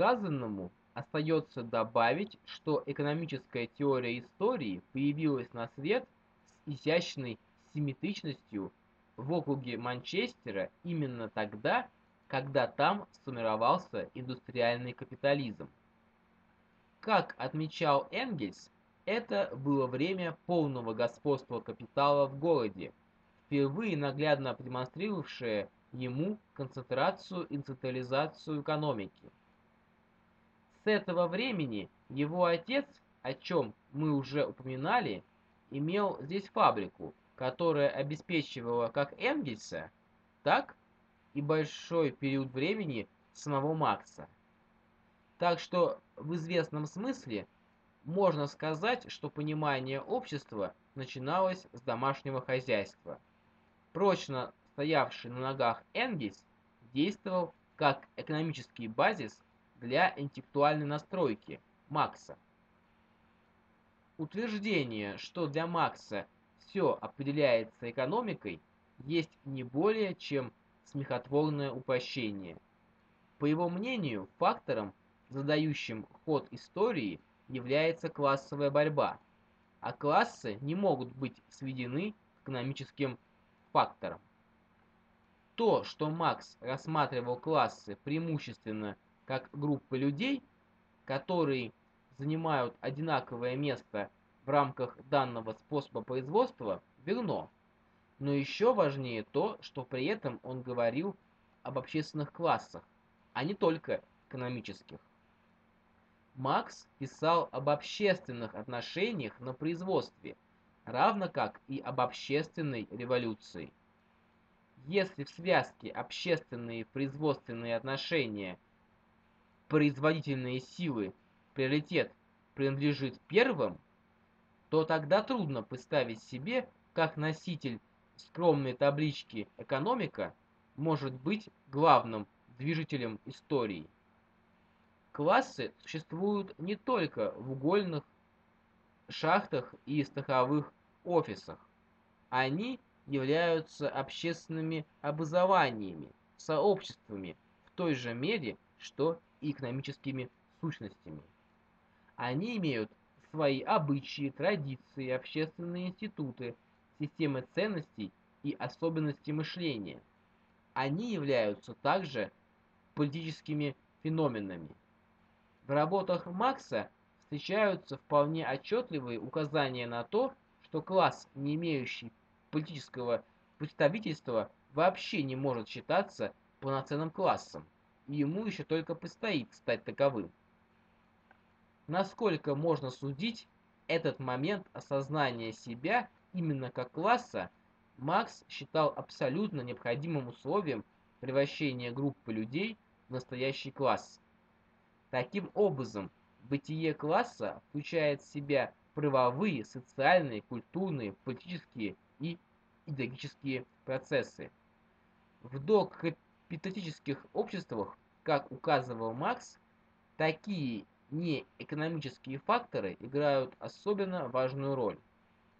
сказанному остается добавить, что экономическая теория истории появилась на свет с изящной симметричностью в округе Манчестера именно тогда, когда там сформировался индустриальный капитализм. Как отмечал Энгельс, это было время полного господства капитала в городе, впервые наглядно продемонстрировавшее ему концентрацию и централизацию экономики. С этого времени его отец, о чем мы уже упоминали, имел здесь фабрику, которая обеспечивала как Энгельса, так и большой период времени самого Макса. Так что в известном смысле можно сказать, что понимание общества начиналось с домашнего хозяйства. Прочно стоявший на ногах Энгельс действовал как экономический базис для интеллектуальной настройки Макса. Утверждение, что для Макса все определяется экономикой, есть не более чем смехотворное упрощение. По его мнению, фактором, задающим ход истории, является классовая борьба, а классы не могут быть сведены к экономическим факторам. То, что Макс рассматривал классы преимущественно как группы людей, которые занимают одинаковое место в рамках данного способа производства, верно. Но еще важнее то, что при этом он говорил об общественных классах, а не только экономических. Макс писал об общественных отношениях на производстве, равно как и об общественной революции. Если в связке общественные производственные отношения – производительные силы приоритет принадлежит первым, то тогда трудно представить себе, как носитель скромной таблички «экономика» может быть главным движителем истории. Классы существуют не только в угольных шахтах и страховых офисах. Они являются общественными образованиями, сообществами в той же мере, что и экономическими сущностями. Они имеют свои обычаи, традиции, общественные институты, системы ценностей и особенности мышления. Они являются также политическими феноменами. В работах Макса встречаются вполне отчетливые указания на то, что класс, не имеющий политического представительства, вообще не может считаться полноценным классом ему еще только предстоит стать таковым. Насколько можно судить, этот момент осознания себя именно как класса Макс считал абсолютно необходимым условием превращения группы людей в настоящий класс. Таким образом, бытие класса включает в себя правовые, социальные, культурные, политические и идеологические процессы. В докапиталистических обществах как указывал Маркс, такие неэкономические факторы играют особенно важную роль.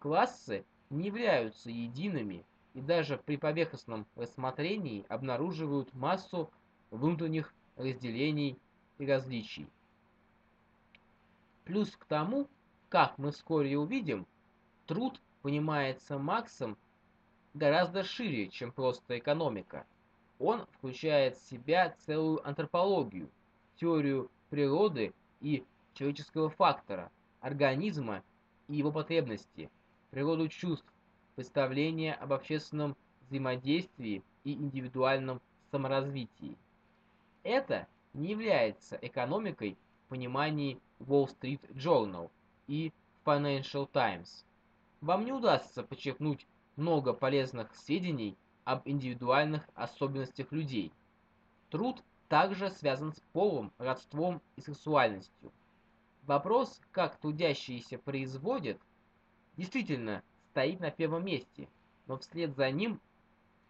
Классы не являются едиными и даже при поверхностном рассмотрении обнаруживают массу внутренних разделений и различий. Плюс к тому, как мы вскоре увидим, труд понимается Максом гораздо шире, чем просто экономика – он включает в себя целую антропологию, теорию природы и человеческого фактора, организма и его потребности, природу чувств, представление об общественном взаимодействии и индивидуальном саморазвитии. Это не является экономикой в понимании Wall Street Journal и Financial Times. Вам не удастся подчеркнуть много полезных сведений об индивидуальных особенностях людей. Труд также связан с полом, родством и сексуальностью. Вопрос, как трудящиеся производят, действительно стоит на первом месте, но вслед за ним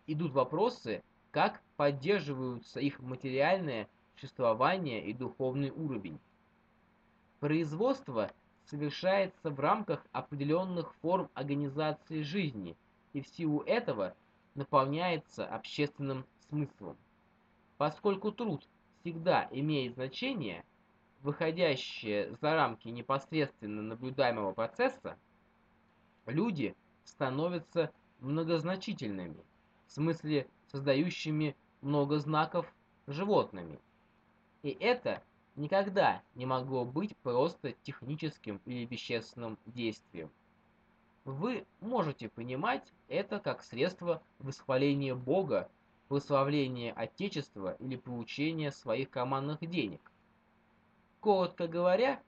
идут вопросы, как поддерживаются их материальное существование и духовный уровень. Производство совершается в рамках определенных форм организации жизни, и в силу этого наполняется общественным смыслом. Поскольку труд всегда имеет значение, выходящее за рамки непосредственно наблюдаемого процесса, люди становятся многозначительными, в смысле создающими много знаков животными. И это никогда не могло быть просто техническим или вещественным действием. Вы можете понимать это как средство восхваления Бога, прославления Отечества или получения своих командных денег. Коротко говоря,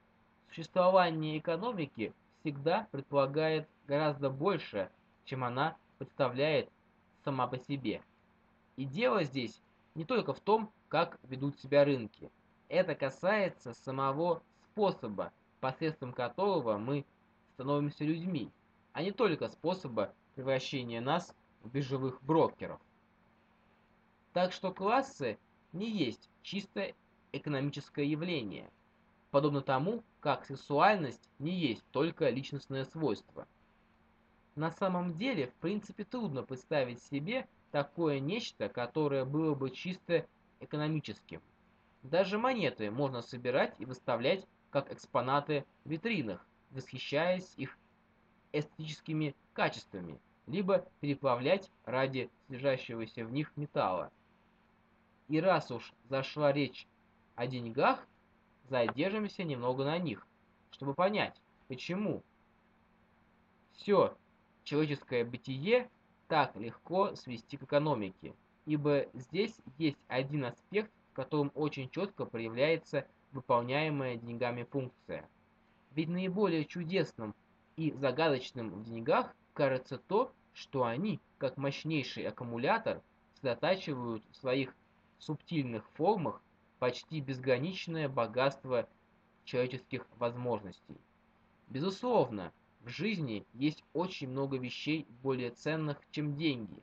существование экономики всегда предполагает гораздо больше, чем она представляет сама по себе. И дело здесь не только в том, как ведут себя рынки. Это касается самого способа, посредством которого мы становимся людьми, а не только способа превращения нас в биржевых брокеров. Так что классы не есть чисто экономическое явление, подобно тому, как сексуальность не есть только личностное свойство. На самом деле, в принципе, трудно представить себе такое нечто, которое было бы чисто экономическим. Даже монеты можно собирать и выставлять как экспонаты в витринах, восхищаясь их эстетическими качествами, либо переплавлять ради содержащегося в них металла. И раз уж зашла речь о деньгах, задержимся немного на них, чтобы понять, почему все человеческое бытие так легко свести к экономике, ибо здесь есть один аспект, в котором очень четко проявляется выполняемая деньгами функция. Ведь наиболее чудесным и загадочным в деньгах кажется то, что они, как мощнейший аккумулятор, сосредотачивают в своих субтильных формах почти безграничное богатство человеческих возможностей. Безусловно, в жизни есть очень много вещей более ценных, чем деньги.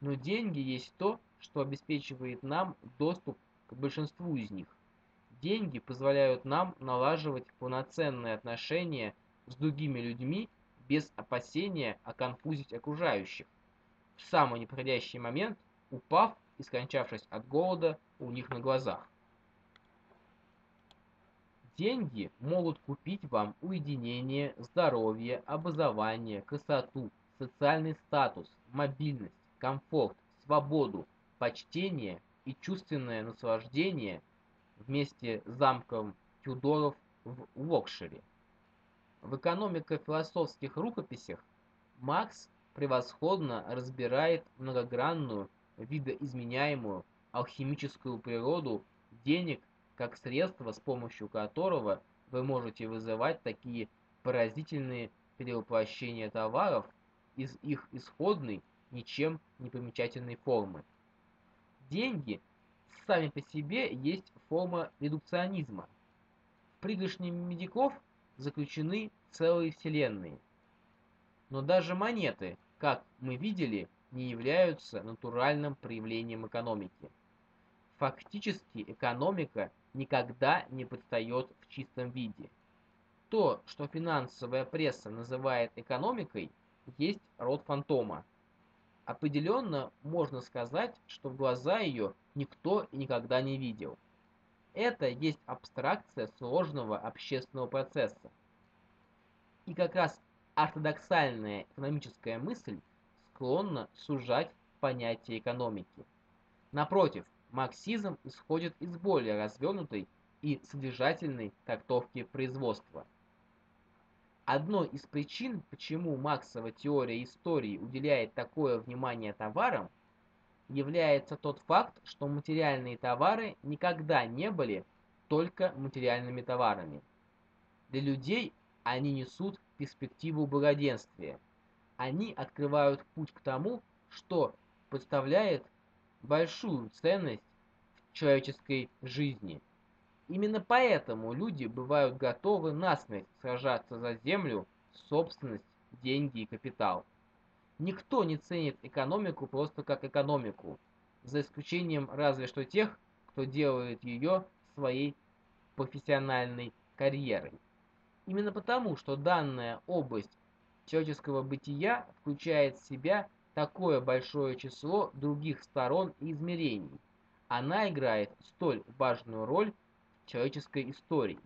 Но деньги есть то, что обеспечивает нам доступ к большинству из них. Деньги позволяют нам налаживать полноценные отношения с другими людьми без опасения оконфузить окружающих, в самый неподходящий момент упав и скончавшись от голода у них на глазах. Деньги могут купить вам уединение, здоровье, образование, красоту, социальный статус, мобильность, комфорт, свободу, почтение и чувственное наслаждение вместе с замком Тюдоров в Локшире. В экономико-философских рукописях Маркс превосходно разбирает многогранную, видоизменяемую алхимическую природу денег как средство, с помощью которого вы можете вызывать такие поразительные перевоплощения товаров из их исходной, ничем не примечательной формы. Деньги сами по себе есть форма редукционизма. В пригоршне медиков заключены целые вселенные. Но даже монеты, как мы видели, не являются натуральным проявлением экономики. Фактически экономика никогда не предстает в чистом виде. То, что финансовая пресса называет экономикой, есть род фантома. Определенно можно сказать, что в глаза ее никто никогда не видел. Это есть абстракция сложного общественного процесса. И как раз ортодоксальная экономическая мысль склонна сужать понятие экономики. Напротив, марксизм исходит из более развернутой и содержательной трактовки производства. Одной из причин, почему Марксова теория истории уделяет такое внимание товарам, является тот факт, что материальные товары никогда не были только материальными товарами. Для людей они несут перспективу благоденствия. Они открывают путь к тому, что представляет большую ценность в человеческой жизни. Именно поэтому люди бывают готовы насмерть сражаться за землю, собственность, деньги и капитал. Никто не ценит экономику просто как экономику, за исключением разве что тех, кто делает ее своей профессиональной карьерой. Именно потому, что данная область человеческого бытия включает в себя такое большое число других сторон и измерений. она играет столь важную роль в человеческой истории.